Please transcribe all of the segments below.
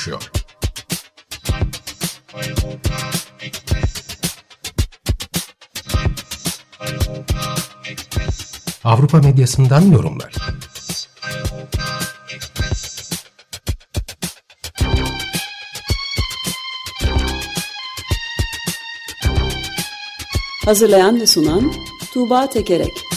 Konuşuyor? Avrupa medyasından yorumlar. Hazırlayan ve sunan Tuğba Tekerek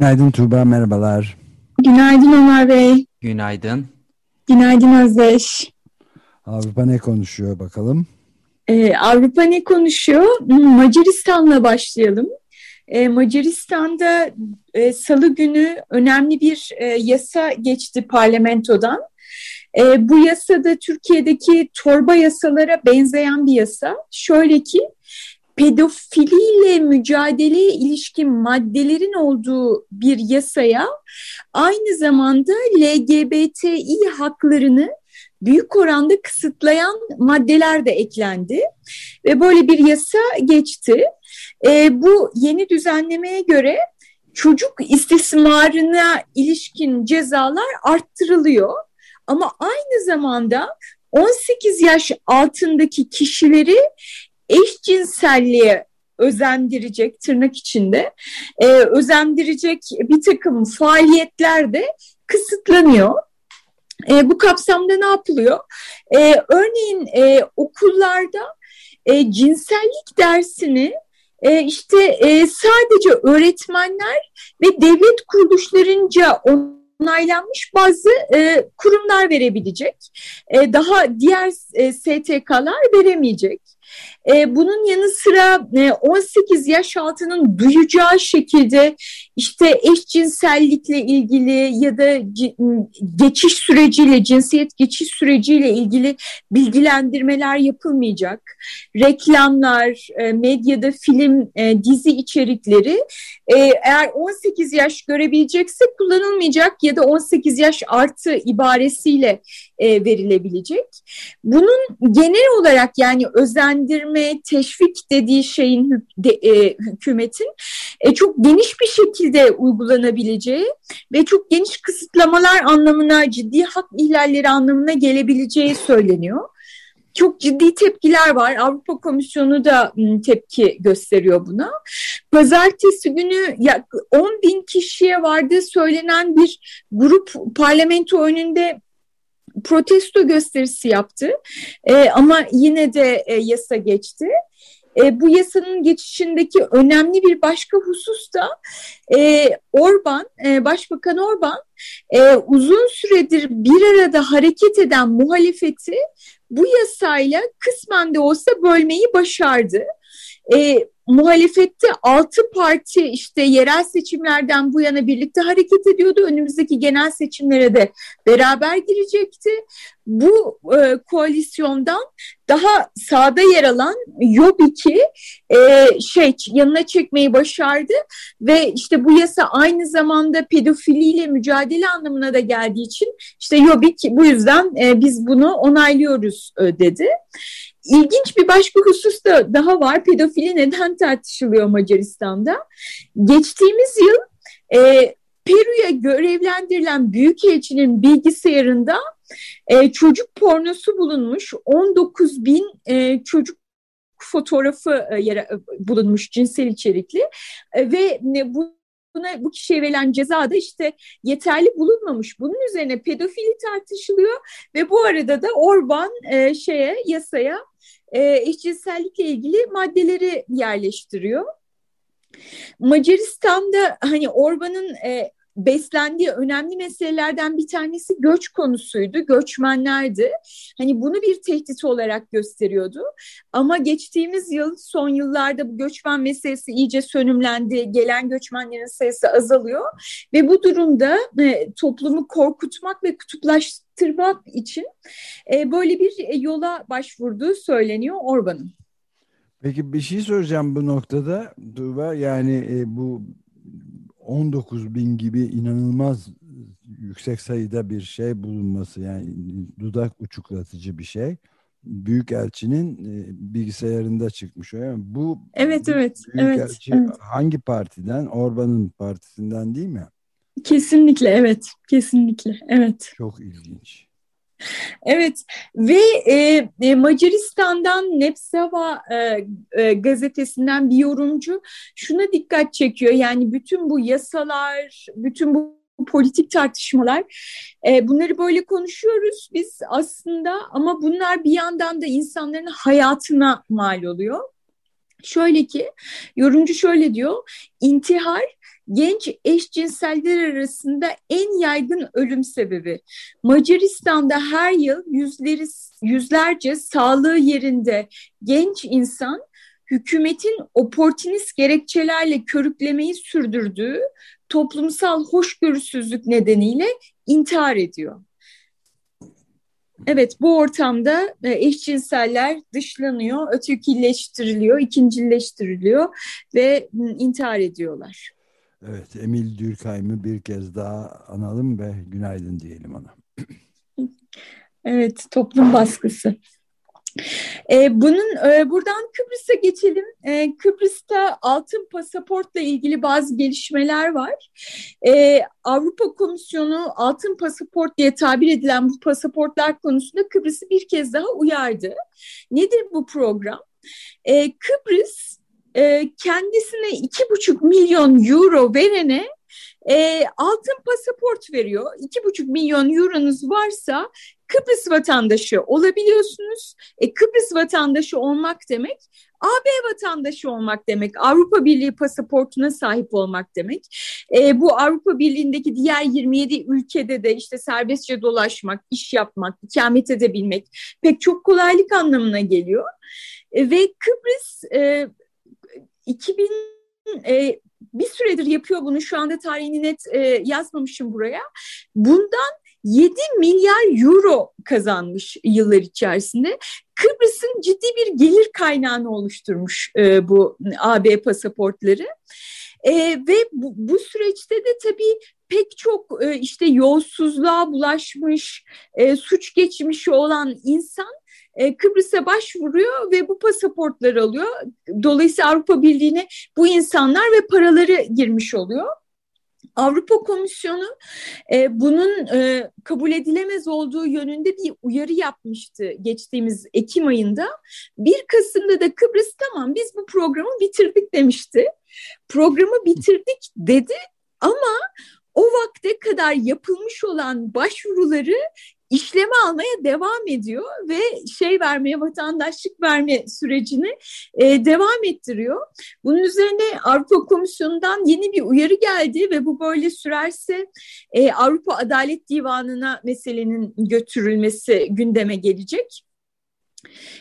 Günaydın Tuğba, merhabalar. Günaydın Ömer Bey. Günaydın. Günaydın Özdeş. Avrupa ne konuşuyor bakalım? Ee, Avrupa ne konuşuyor? Hmm, Macaristan'la başlayalım. Ee, Macaristan'da e, salı günü önemli bir e, yasa geçti parlamentodan. E, bu yasada Türkiye'deki torba yasalara benzeyen bir yasa. Şöyle ki pedofiliyle mücadeleye ilişkin maddelerin olduğu bir yasaya aynı zamanda LGBTİ haklarını büyük oranda kısıtlayan maddeler de eklendi ve böyle bir yasa geçti. E, bu yeni düzenlemeye göre çocuk istismarına ilişkin cezalar arttırılıyor ama aynı zamanda 18 yaş altındaki kişileri eşcinselliğe özendirecek tırnak içinde e, özendirecek bir takım faaliyetler de kısıtlanıyor. E, bu kapsamda ne yapılıyor? E, örneğin e, okullarda e, cinsellik dersini e, işte e, sadece öğretmenler ve devlet kuruluşlarınca onaylanmış bazı e, kurumlar verebilecek. E, daha diğer e, STK'lar veremeyecek. E, bunun yanı sıra e, 18 yaş altının duyacağı şekilde işte eşcinsellikle ilgili ya da geçiş süreciyle, cinsiyet geçiş süreciyle ilgili bilgilendirmeler yapılmayacak. Reklamlar, e, medyada film, e, dizi içerikleri e, eğer 18 yaş görebilecekse kullanılmayacak ya da 18 yaş artı ibaresiyle e, verilebilecek. Bunun genel olarak yani özendirme, teşvik dediği şeyin de, e, hükümetin e, çok geniş bir şekilde uygulanabileceği ve çok geniş kısıtlamalar anlamına, ciddi hak ihlalleri anlamına gelebileceği söyleniyor çok ciddi tepkiler var. Avrupa Komisyonu da tepki gösteriyor buna. Pazartesi günü 10 bin kişiye vardığı söylenen bir grup parlamento önünde protesto gösterisi yaptı. E, ama yine de e, yasa geçti. E, bu yasanın geçişindeki önemli bir başka husus da e, Orban, e, Başbakan Orban e, uzun süredir bir arada hareket eden muhalefeti bu yasayla kısmen de olsa bölmeyi başardı. E, muhalefette altı parti işte yerel seçimlerden bu yana birlikte hareket ediyordu. Önümüzdeki genel seçimlere de beraber girecekti. Bu e, koalisyondan daha sağda yer alan Yobik'i e, şey yanına çekmeyi başardı ve işte bu yasa aynı zamanda pedofiliyle mücadele anlamına da geldiği için işte Yobik bu yüzden e, biz bunu onaylıyoruz e, dedi. İlginç bir başka husus da daha var. Pedofili neden tartışılıyor Macaristan'da? Geçtiğimiz yıl e, Peru'ya görevlendirilen büyükelçinin bilgisayarında e, çocuk pornosu bulunmuş. 19 bin e, çocuk fotoğrafı e, yere, bulunmuş cinsel içerikli e, ve e, bu buna bu kişiye verilen ceza da işte yeterli bulunmamış. Bunun üzerine pedofili tartışılıyor ve bu arada da Orban e, şeye yasaya e, eşcinsellikle ilgili maddeleri yerleştiriyor. Macaristan'da hani Orban'ın e, beslendiği önemli meselelerden bir tanesi göç konusuydu, göçmenlerdi. Hani bunu bir tehdit olarak gösteriyordu. Ama geçtiğimiz yıl, son yıllarda bu göçmen meselesi iyice sönümlendi. Gelen göçmenlerin sayısı azalıyor ve bu durumda e, toplumu korkutmak ve kutuplaştırmak için e, böyle bir e, yola başvurduğu söyleniyor Orban'ın. Peki bir şey soracağım bu noktada Duva yani e, bu 19 bin gibi inanılmaz yüksek sayıda bir şey bulunması yani dudak uçuklatıcı bir şey. Büyükelçinin e, bilgisayarında çıkmış. Yani bu Evet evet. Büyükelçi evet, evet. hangi partiden? Orban'ın partisinden değil mi? Kesinlikle evet. Kesinlikle evet. Çok ilginç. Evet ve e, e, Macaristan'dan Nepsava e, e, gazetesinden bir yorumcu şuna dikkat çekiyor. Yani bütün bu yasalar, bütün bu politik tartışmalar e, bunları böyle konuşuyoruz biz aslında ama bunlar bir yandan da insanların hayatına mal oluyor. Şöyle ki yorumcu şöyle diyor intihar genç eşcinseller arasında en yaygın ölüm sebebi. Macaristan'da her yıl yüzleri, yüzlerce sağlığı yerinde genç insan hükümetin oportunist gerekçelerle körüklemeyi sürdürdüğü toplumsal hoşgörüsüzlük nedeniyle intihar ediyor. Evet bu ortamda eşcinseller dışlanıyor, ötekileştiriliyor, ikincileştiriliyor ve intihar ediyorlar. Evet, Emil Dürkheim'i bir kez daha analım ve günaydın diyelim ona. evet, toplum baskısı. E, bunun e, buradan Kıbrıs'a geçelim. E, Kıbrıs'ta altın pasaportla ilgili bazı gelişmeler var. E, Avrupa Komisyonu altın pasaport diye tabir edilen bu pasaportlar konusunda Kıbrıs'ı bir kez daha uyardı. Nedir bu program? E, Kıbrıs e, kendisine iki buçuk milyon euro verene e, altın pasaport veriyor. İki buçuk milyon euronuz varsa Kıbrıs vatandaşı olabiliyorsunuz. E, Kıbrıs vatandaşı olmak demek AB vatandaşı olmak demek, Avrupa Birliği pasaportuna sahip olmak demek. E, bu Avrupa Birliği'ndeki diğer 27 ülkede de işte serbestçe dolaşmak, iş yapmak, ikamet edebilmek pek çok kolaylık anlamına geliyor. E, ve Kıbrıs e, 2000 e, bir süredir yapıyor bunu. Şu anda tarihini net e, yazmamışım buraya. Bundan 7 milyar euro kazanmış yıllar içerisinde. Kıbrıs'ın ciddi bir gelir kaynağını oluşturmuş e, bu AB pasaportları. E, ve bu, bu süreçte de tabii pek çok e, işte yolsuzluğa bulaşmış, e, suç geçmişi olan insan e, Kıbrıs'a başvuruyor ve bu pasaportları alıyor. Dolayısıyla Avrupa Birliği'ne bu insanlar ve paraları girmiş oluyor. Avrupa Komisyonu e, bunun e, kabul edilemez olduğu yönünde bir uyarı yapmıştı geçtiğimiz Ekim ayında. 1 Kasım'da da Kıbrıs tamam biz bu programı bitirdik demişti. Programı bitirdik dedi ama o vakte kadar yapılmış olan başvuruları işleme almaya devam ediyor ve şey vermeye vatandaşlık verme sürecini e, devam ettiriyor. Bunun üzerine Avrupa Komisyonu'ndan yeni bir uyarı geldi ve bu böyle sürerse e, Avrupa Adalet Divanı'na meselenin götürülmesi gündeme gelecek.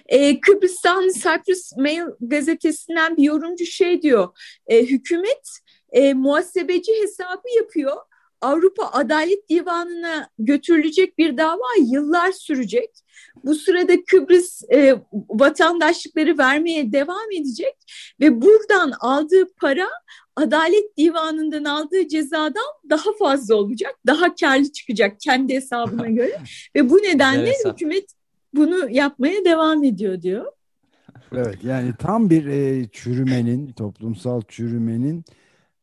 Ee, Kıbrıs'tan Cyprus Mail gazetesinden bir yorumcu şey diyor, e, hükümet e, muhasebeci hesabı yapıyor Avrupa Adalet Divanı'na götürülecek bir dava yıllar sürecek. Bu sırada Kıbrıs e, vatandaşlıkları vermeye devam edecek ve buradan aldığı para Adalet Divanı'ndan aldığı cezadan daha fazla olacak, daha karlı çıkacak kendi hesabına göre ve bu nedenle hükümet bunu yapmaya devam ediyor diyor. Evet yani tam bir e, çürümenin, toplumsal çürümenin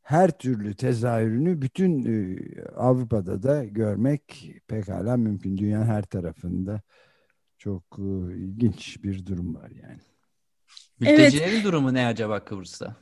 her türlü tezahürünü bütün e, Avrupa'da da görmek pekala mümkün. Dünyanın her tarafında çok e, ilginç bir durum var yani. Mültecilerin evet. durumu ne acaba Kıbrıs'ta?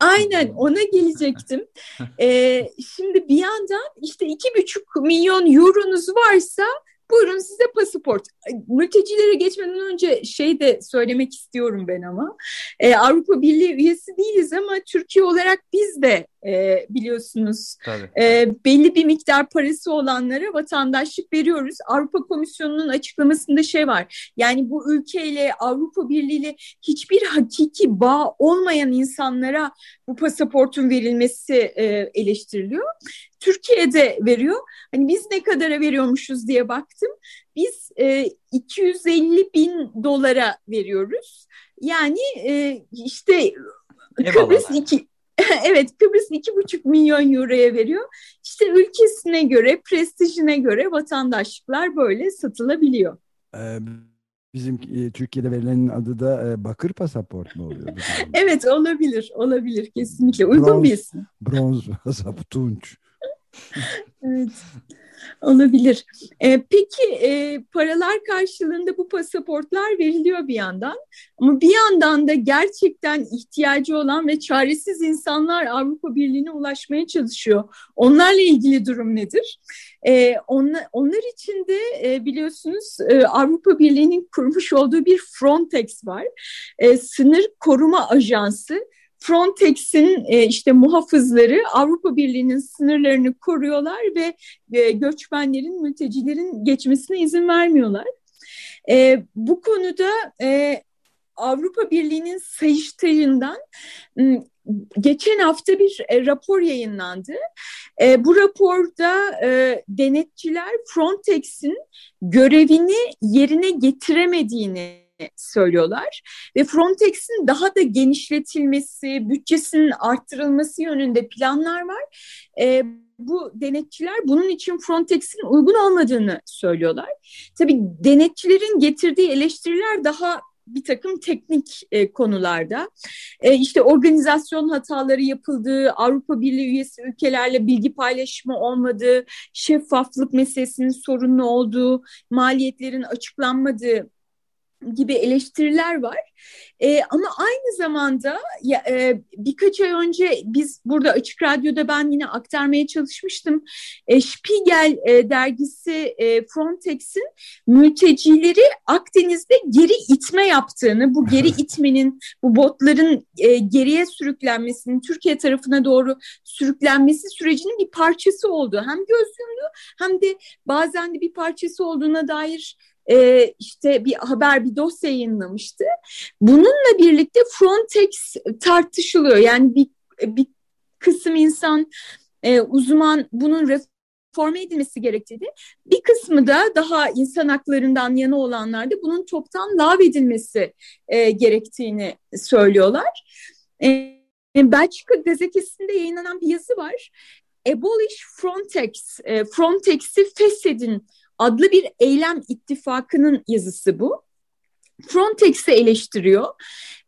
Aynen ona gelecektim. ee, şimdi bir yandan işte iki buçuk milyon euronuz varsa Buyurun size pasaport. Mültecilere geçmeden önce şey de söylemek istiyorum ben ama. Ee, Avrupa Birliği üyesi değiliz ama Türkiye olarak biz de e, biliyorsunuz e, belli bir miktar parası olanlara vatandaşlık veriyoruz. Avrupa Komisyonu'nun açıklamasında şey var. Yani bu ülkeyle Avrupa Birliği ile hiçbir hakiki bağ olmayan insanlara bu pasaportun verilmesi e, eleştiriliyor. Türkiye'de veriyor. Hani biz ne kadara veriyormuşuz diye baktım. Biz e, 250 bin dolara veriyoruz. Yani e, işte Kıbrıs iki, evet Kıbrıs iki buçuk milyon euroya veriyor. İşte ülkesine göre, prestijine göre vatandaşlıklar böyle satılabiliyor. Ee, Bizim e, Türkiye'de verilenin adı da e, bakır pasaport mu oluyor? evet olabilir, olabilir kesinlikle. Uygun bronz, bir isim. Bronz pasaport, tunç. evet. Olabilir. E, peki e, paralar karşılığında bu pasaportlar veriliyor bir yandan. Ama bir yandan da gerçekten ihtiyacı olan ve çaresiz insanlar Avrupa Birliği'ne ulaşmaya çalışıyor. Onlarla ilgili durum nedir? E, onlar, onlar için de e, biliyorsunuz e, Avrupa Birliği'nin kurmuş olduğu bir Frontex var. E, sınır Koruma Ajansı Frontex'in e, işte muhafızları Avrupa Birliği'nin sınırlarını koruyorlar ve e, göçmenlerin, mültecilerin geçmesine izin vermiyorlar. E, bu konuda e, Avrupa Birliği'nin Sayıştay'ından geçen hafta bir e, rapor yayınlandı. E, bu raporda e, denetçiler Frontex'in görevini yerine getiremediğini söylüyorlar. Ve Frontex'in daha da genişletilmesi, bütçesinin arttırılması yönünde planlar var. E, bu denetçiler bunun için Frontex'in uygun olmadığını söylüyorlar. Tabii denetçilerin getirdiği eleştiriler daha bir takım teknik e, konularda e, işte organizasyon hataları yapıldığı, Avrupa Birliği üyesi ülkelerle bilgi paylaşımı olmadığı, şeffaflık meselesinin sorunlu olduğu, maliyetlerin açıklanmadığı gibi eleştiriler var. E, ama aynı zamanda ya, e, birkaç ay önce biz burada Açık Radyo'da ben yine aktarmaya çalışmıştım. E, Spiegel e, dergisi e, Frontex'in mültecileri Akdeniz'de geri itme yaptığını, bu geri itmenin, bu botların e, geriye sürüklenmesinin, Türkiye tarafına doğru sürüklenmesi sürecinin bir parçası oldu. Hem göz yumdu hem de bazen de bir parçası olduğuna dair e, işte bir haber, bir dosya yayınlamıştı. Bununla birlikte Frontex tartışılıyor. Yani bir, bir kısım insan, e, uzman bunun reforme edilmesi gerektiğini, bir kısmı da daha insan haklarından yana olanlar da bunun toptan lağvedilmesi e, gerektiğini söylüyorlar. E, Belçika gazetesinde yayınlanan bir yazı var. Abolish Frontex, e, Frontex'i feshedin adlı bir eylem ittifakının yazısı bu. Frontex'i eleştiriyor.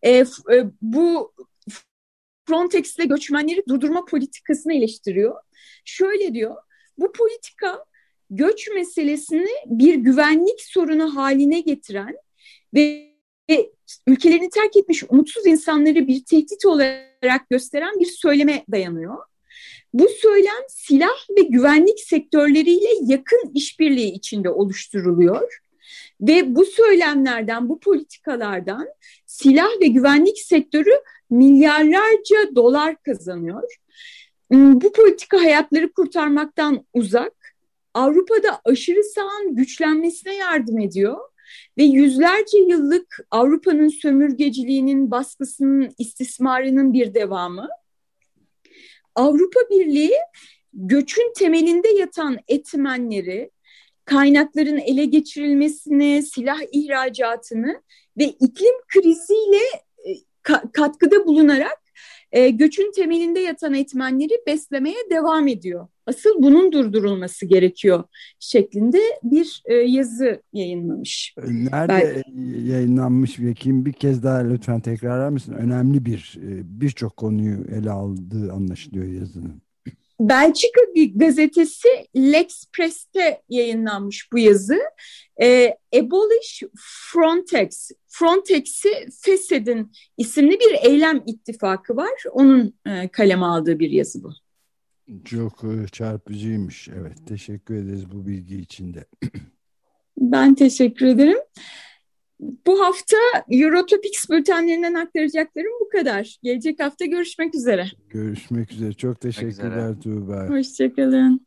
E, e, bu Frontex'le göçmenleri durdurma politikasını eleştiriyor. Şöyle diyor, bu politika göç meselesini bir güvenlik sorunu haline getiren ve ülkelerini terk etmiş umutsuz insanları bir tehdit olarak gösteren bir söyleme dayanıyor. Bu söylem silah ve güvenlik sektörleriyle yakın işbirliği içinde oluşturuluyor. Ve bu söylemlerden, bu politikalardan silah ve güvenlik sektörü milyarlarca dolar kazanıyor. Hmm, bu politika hayatları kurtarmaktan uzak, Avrupa'da aşırı sağın güçlenmesine yardım ediyor ve yüzlerce yıllık Avrupa'nın sömürgeciliğinin, baskısının, istismarının bir devamı. Avrupa Birliği göçün temelinde yatan etmenleri, kaynakların ele geçirilmesini, silah ihracatını ve iklim kriziyle e, katkıda bulunarak e, göçün temelinde yatan etmenleri beslemeye devam ediyor. Asıl bunun durdurulması gerekiyor şeklinde bir e, yazı yayınlamış. Nerede ben, yayınlanmış ve kim bir kez daha lütfen tekrarlar mısın? Önemli bir birçok konuyu ele aldığı anlaşılıyor yazının. Belçika gazetesi L'Express'te yayınlanmış bu yazı. E, Abolish Frontex, Frontex'i feshedin isimli bir eylem ittifakı var. Onun e, kaleme aldığı bir yazı bu. Çok e, çarpıcıymış. Evet, teşekkür ederiz bu bilgi için de. ben teşekkür ederim. Bu hafta Eurotopics bültenlerinden aktaracaklarım bu kadar. Gelecek hafta görüşmek üzere. Görüşmek üzere. Çok teşekkürler Tuğba. Hoşçakalın.